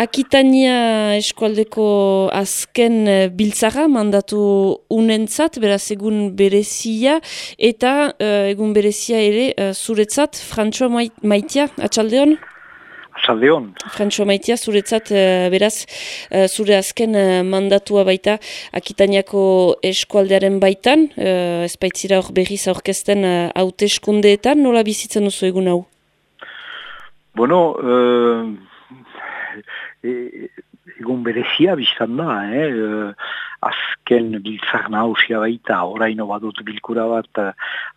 Akitania eskualdeko azken eh, biltzara mandatu unentzat, beraz egun berezia, eta uh, egun berezia ere uh, zuretzat, Frantxoa Maitia, atxaldeon? Atxaldeon. Frantxoa Maitia, zuretzat, beraz, uh, zure azken uh, mandatua baita Akitaniako eskualdearen baitan, uh, ez baitzira hor berriz aurkezten haute uh, nola bizitzen duzu egun hau? Bueno, e, egun berezia biztan da, eh? E, azken biltzak nahusia baita, oraino badut bilkura bat e,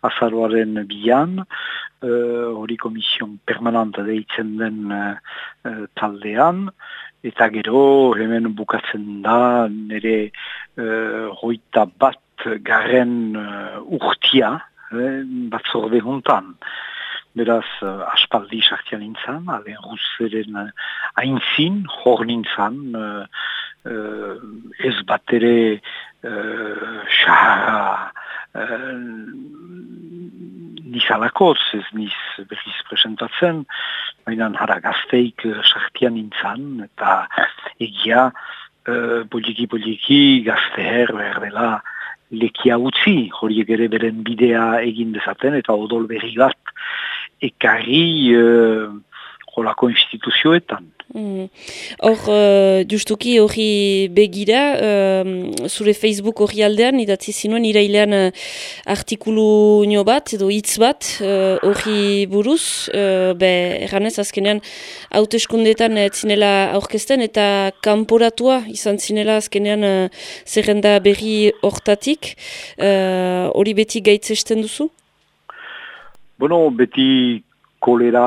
azaroaren bilan, e, hori komision permanente deitzen den taldean, eta gero hemen bukatzen da nire hoita bat garen urtia, eh, bat zorde hontan beraz uh, aspaldi sartian nintzen, alen russeren uh, aintzin, hor nintzen, uh, uh, ez bat ere uh, shahara uh, nizalakoz, ez niz berriz presentatzen, baina hara gazteik sartian nintzen, eta egia uh, poliki-poliki gazteher behar dela lekia utzi, horiek ere beren bidea egin dezaten, eta odol berri bat ekarri uh, holako instituzioetan. Mm. Hor, uh, justuki hori begira, uh, zure Facebook hori aldean, idatzi zinuen irailean uh, artikulu nio bat, edo hitz bat, hori uh, buruz, uh, be, erranez azkenean, haute eskundetan zinela aurkezten, eta kanporatua izan zinela azkenean uh, zerrenda berri hortatik, hori beti gaitzesten duzu? Bueno, beti kolera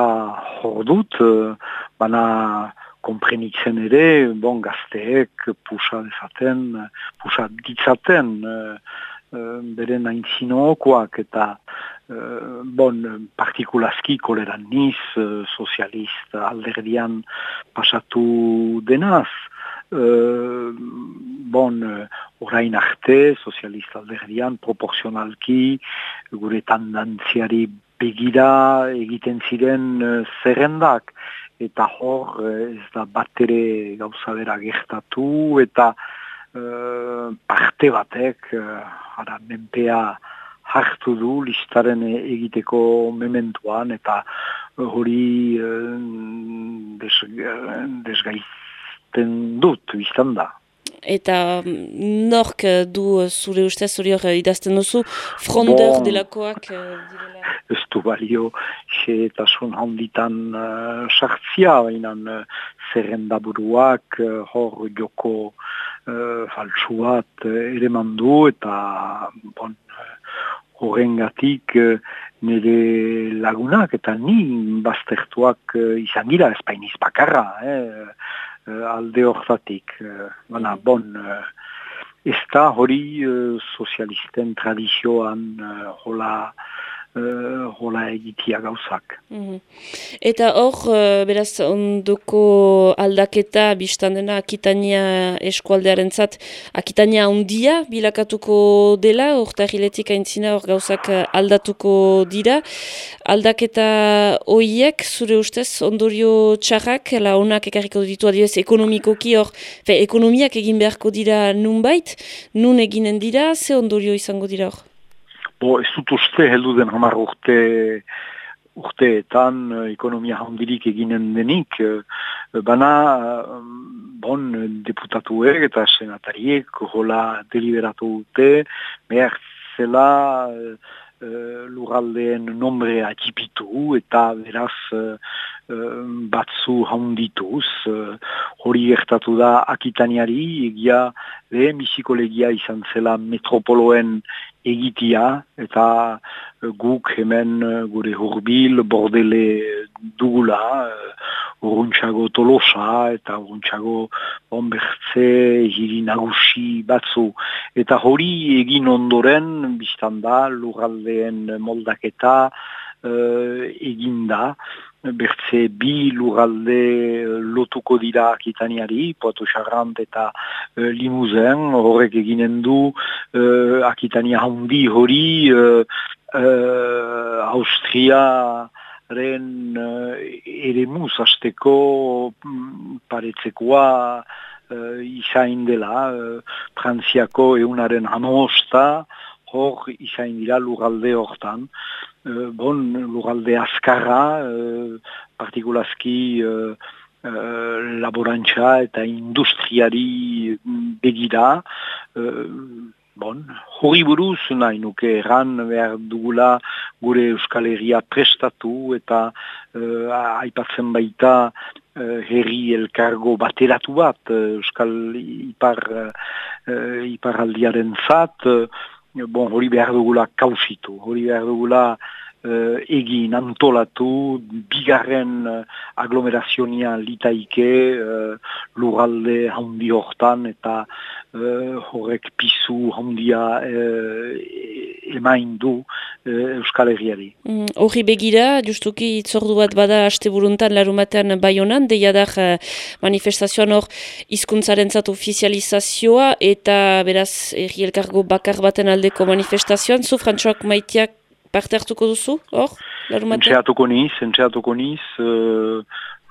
hor dut, uh, baina komprenitzen ere, bon, gazteek pusa dezaten, pusa ditzaten, uh, uh, bere naintzinokoak eta uh, bon, partikulazki kolera niz, uh, sozialist alderdian pasatu denaz. Uh, bon, orain arte, sozialist alderdian, proporzionalki, gure tendantziari begira egiten ziren uh, zerrendak. Eta hor uh, ez da batere gauza bera gertatu eta uh, parte batek uh, ara menpea hartu du listaren egiteko mementuan eta hori uh, desgaizten dut biztan da eta mm, nork eh, du eh, zure ustez hori hor eh, idazten duzu fronder bon, delakoak direla? Ez du balio xe eta son handitan sartzia uh, bainan uh, zerrendaburuak uh, hor joko uh, faltsu uh, ere mandu eta bon, horrengatik uh, nire lagunak eta ni baztertuak uh, izan gira ez bainiz bakarra eh? Uh, alde horzatik. Uh, bana, bon, uh, ez da hori sozialisten tradizioan hola uh, hola egitia gauzak. Mhm. Eta hor, uh, beraz, ondoko aldaketa biztan dena Akitania eskualdearen zat, Akitania ondia bilakatuko dela, hor tahiletik aintzina hor gauzak uh, aldatuko dira. Aldaketa hoiek, zure ustez, ondorio txarrak, la honak ekarriko ditu adioez ekonomikoki hor, fe, ekonomiak egin beharko dira nunbait, nun eginen dira, ze ondorio izango dira hor? Bo, ez dut uste heldu den hamar urte urteetan uh, ekonomia handirik eginen denik, uh, bana bon deputatuek eta senatariek hola deliberatu dute, behar zela uh, luraldeen nombre atipitu eta beraz batzu haundituz. hori gertatu da akitaniari, egia lehen bizikolegia izan zela metropoloen egitia eta eh, guk hemen eh, gure hurbil bordele dugula uh, urruntxago tolosa eta urruntxago onbertze hiri nagusi batzu. Eta hori egin ondoren biztan da lurraldeen moldaketa uh, eginda bertze bi lugalde eh, lotuko dira akitaniari, poatu xarrant eta e, limuzen, horrek eginen du e, akitania handi hori e, e, Austria ren uh, ere muz azteko mm, paretzekoa uh, izain dela, uh, Frantziako eunaren hamosta, hor izain dira lugalde hortan. Uh, bon, lugalde azkarra, uh, partikulazki uh, uh, laborantza eta industriari begira, uh, Bon, hori buruz nahi nuke erran behar dugula gure Euskal Herria prestatu eta uh, aipatzen baita uh, herri elkargo bateratu bat uh, Euskal Ipar, uh, Ipar aldiaren zat, bon, hori behar dugula kausitu, hori behar dugula uh, egin antolatu bigarren uh, aglomerazionia litaike uh, lurralde handi hortan eta horrek pisu handia uh, emain du uh, Euskal Herriari. Mm, horri begira, justuki itzordu bat bada haste buruntan larumatean baionan, deiadar uh, manifestazioan hor izkuntzaren zatu ofizializazioa eta beraz erri elkargo bakar baten aldeko manifestazioan, zu frantxoak maitiak parte hartuko duzu, hor? Entxeatuko niz, entxeatuko niz, uh,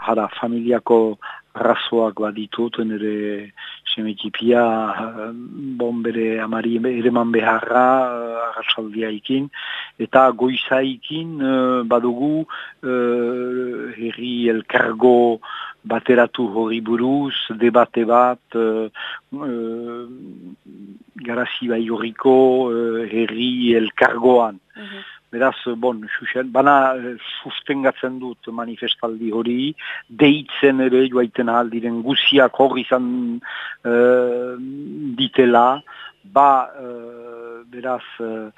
jara, familiako razoak baditut, nire semetipia, uh, bon bere amari ere man beharra, uh, ikin, eta goiza ikin uh, badugu uh, herri elkargo bateratu hori buruz, debate bat, uh, uh, garazi bai horriko uh, herri elkargoan. Beraz, bon, xuxen, bana eh, sustengatzen dut manifestaldi hori, deitzen ere joaiten aldiren guziak hori izan uh, ditela, ba, uh, beraz, uh,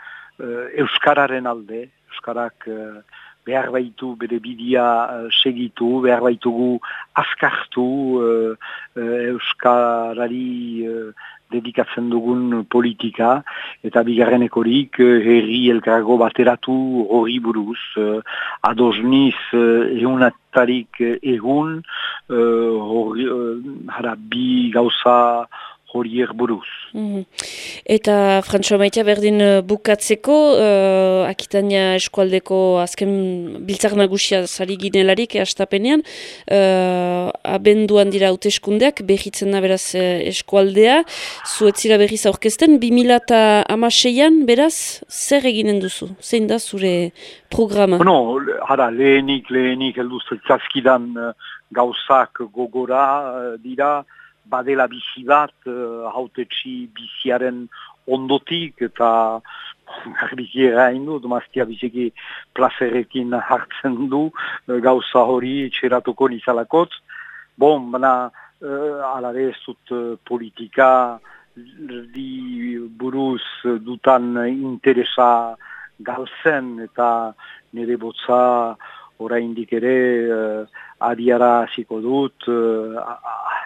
Euskararen alde, Euskarak uh, behar baitu bere bidia uh, segitu, behar baitugu askartu uh, Euskarari dedikatzen dugun politika, eta bigarrenekorik herri elkargo bateratu hori buruz, uh, adosniz uh, egunatarik egun, uh, bi gauza horiek buruz. Mm Eta Frantxo Maitea berdin uh, bukatzeko, uh, Akitania eskualdeko azken biltzak nagusia zari ginelarik eastapenean, uh, abenduan dira hauteskundeak behitzen da beraz uh, eskualdea, zuetzira berriz aurkezten, 2006an beraz, zer eginen duzu? Zein da zure programa? No, hara, lehenik, lehenik, elduz, zazkidan uh, gauzak gogora dira, badela bizi bat, uh, hautetxi biziaren ondotik, eta garbiki erain du, domaztia biziki plazerekin hartzen du, uh, gauza hori txeratuko nizalakotz. Bon, baina, uh, alare ez dut uh, politika, di buruz dutan interesa galzen, eta nire botza oraindik ere uh, adiara ziko dut, aldi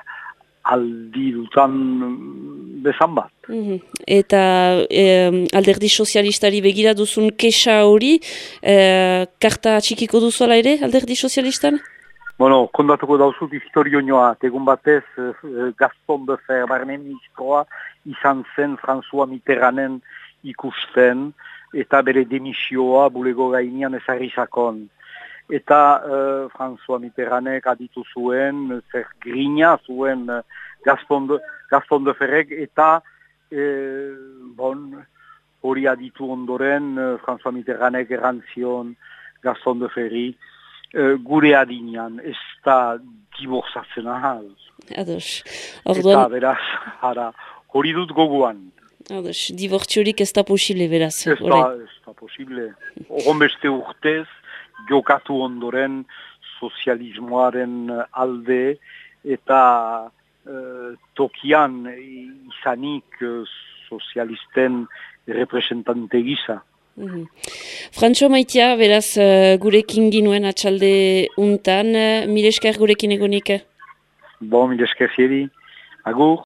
dutan bezan bat. Mhm. Eta alderdi sozialistari begira duzun kesa hori, e, karta txikiko duzuela ere alderdi sozialistan? Bueno, kondatuko dauzut historioa, egun batez eh, Gaston de Fer, barne ministroa, izan zen François Mitterranden ikusten, eta bere demisioa bulego gainean ezarrizakon eta uh, François Mitterrandek aditu zuen, zer grina zuen uh, Gaston, de, Gaston de Ferrek, eta uh, bon, hori aditu ondoren uh, François Mitterrandek erantzion Gaston de Ferri, uh, gure adinean ez da diborzatzen ahal. Ados. Eta beraz, ara, hori dut goguan. Ados, divortziorik ez da posible, beraz. Ez da, ez da posible. Ogon beste urtez, jokatu ondoren sozialismoaren alde eta uh, tokian izanik uh, sozialisten representante gisa. Mm -hmm. Frantxo maitea, beraz, uh, gurekin ginuen atxalde untan, uh, milesker gurekin egonik? Bo, milesker zieri, agur.